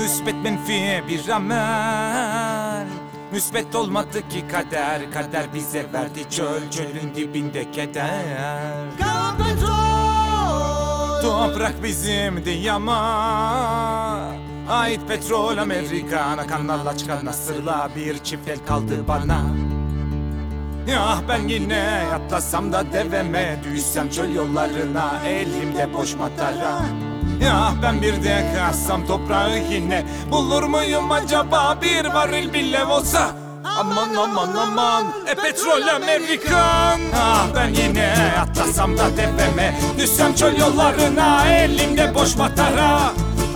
Müsbet menfi bir amel. Müsbet olmadı ki kader Kader bize verdi. Çöl Çölün dibinde keder. Kara petrol Toprak bizimdi ama Ait petrol Amerikana Kanalla çıkan nasırla bir çift el kaldı bana. Ya ben yine atlasam da deveme Düşsem çöl yollarına elimde boş matara Ya ben bir de kalsam toprağı yine Bulur muyum acaba? Bir varil bile olsa Aman aman aman. E petrol Amerikan. Ah ben yine atlasam da deveme Düşsem çöl yollarına elimde boş matara.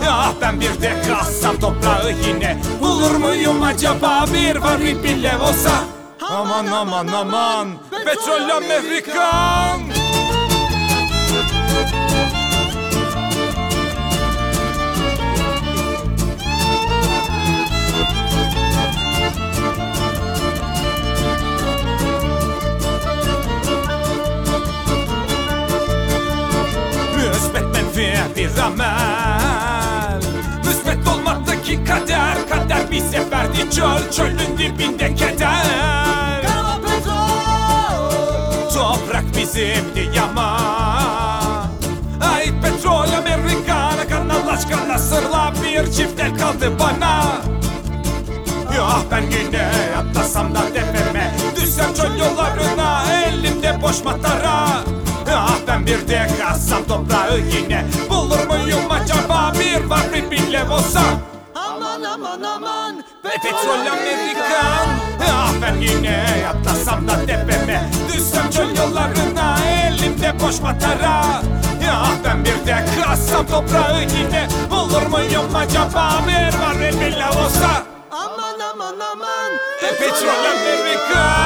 Ah ben bir de kalsam toprağı yine Bulur muyum acaba? Bir varil bile olsa Aman aman aman. Petrol Amerikan bize verdi çöl Çölün dibinde keder. Petrol. Toprak bizimdi ama Ait petrol Amerikana Kanal aşkına nasırla bir çift el kaldı bana. Ya ben yine atlasam da tepeme. Düşsem çöl yollarına elimde boş matara. Ah ben bir de kalsam toprağı yine. Bulur muyum acaba bir varlık bile olsa Aman aman aman. Petrol Amerikan. Ah ben yine atlasam da tepeme. Düşsem çöl yollarına elimde boş matara. Ah ben bir de kalsam toprağı yine Bulur muyum acaba? Bir varil bile olsa. Aman aman aman. Petrol Amerikan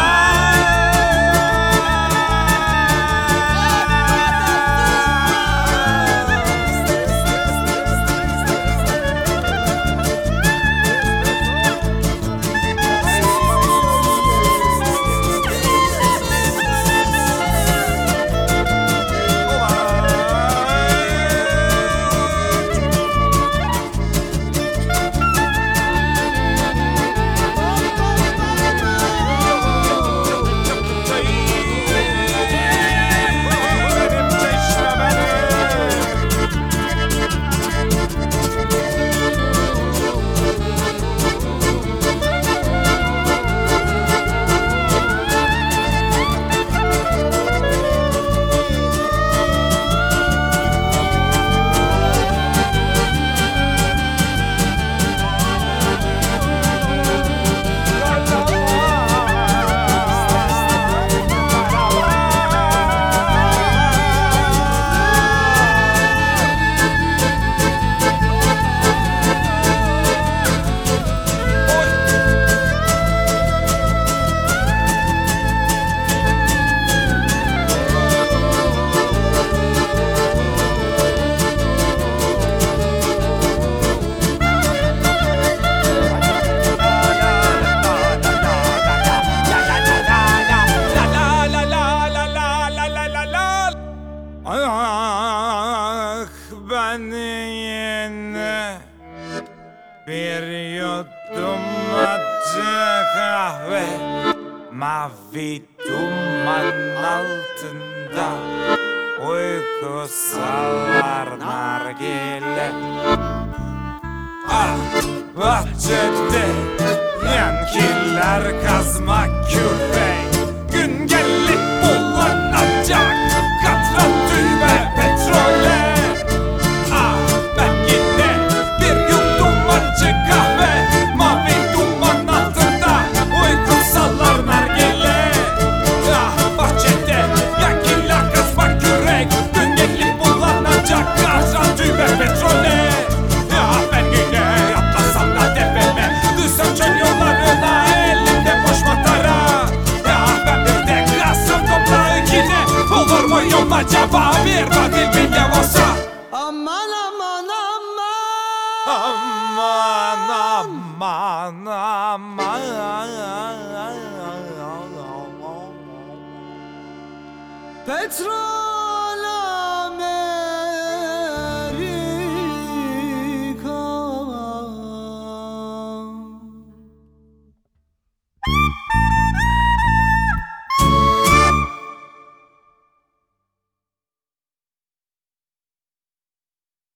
bir yudum acı kahve Mavi duman altında Uyku sallar nargile. Ah bahçede Yankiler kazma kürek acaba bir vakit bile olsa. Aman aman aman Aman. aman aman. Petrol